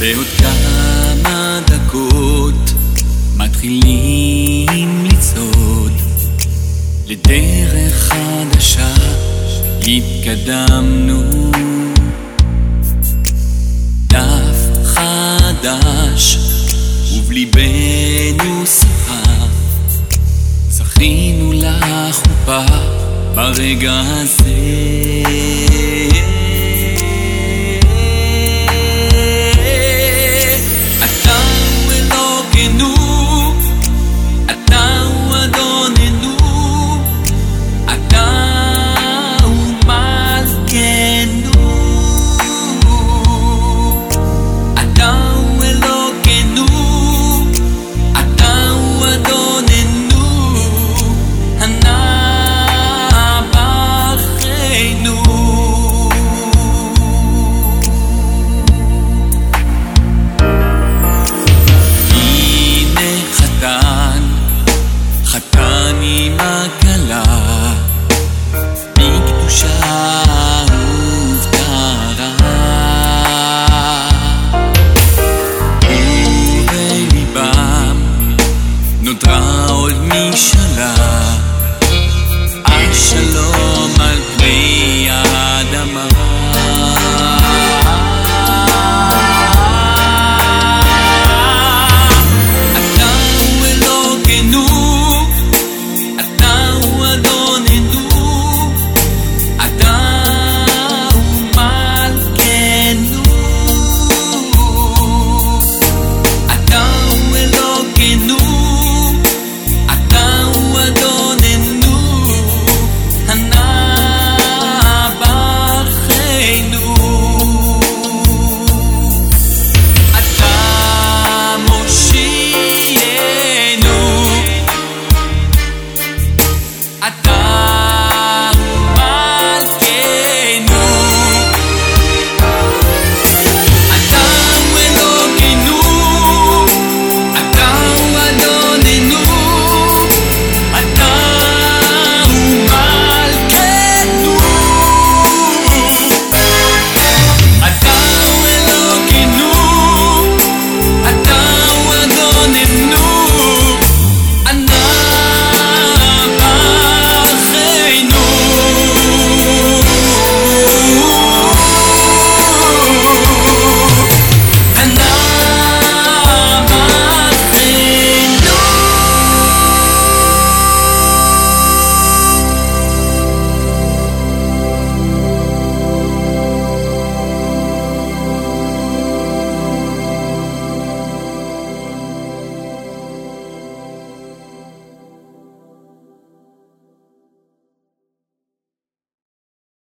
ועוד כמה דקות מתחילים לצעוד. לדרך חדשה התקדמנו. דף חדש ובליבנו שיחה זכינו לחופה ברגע הזה. que. Aisha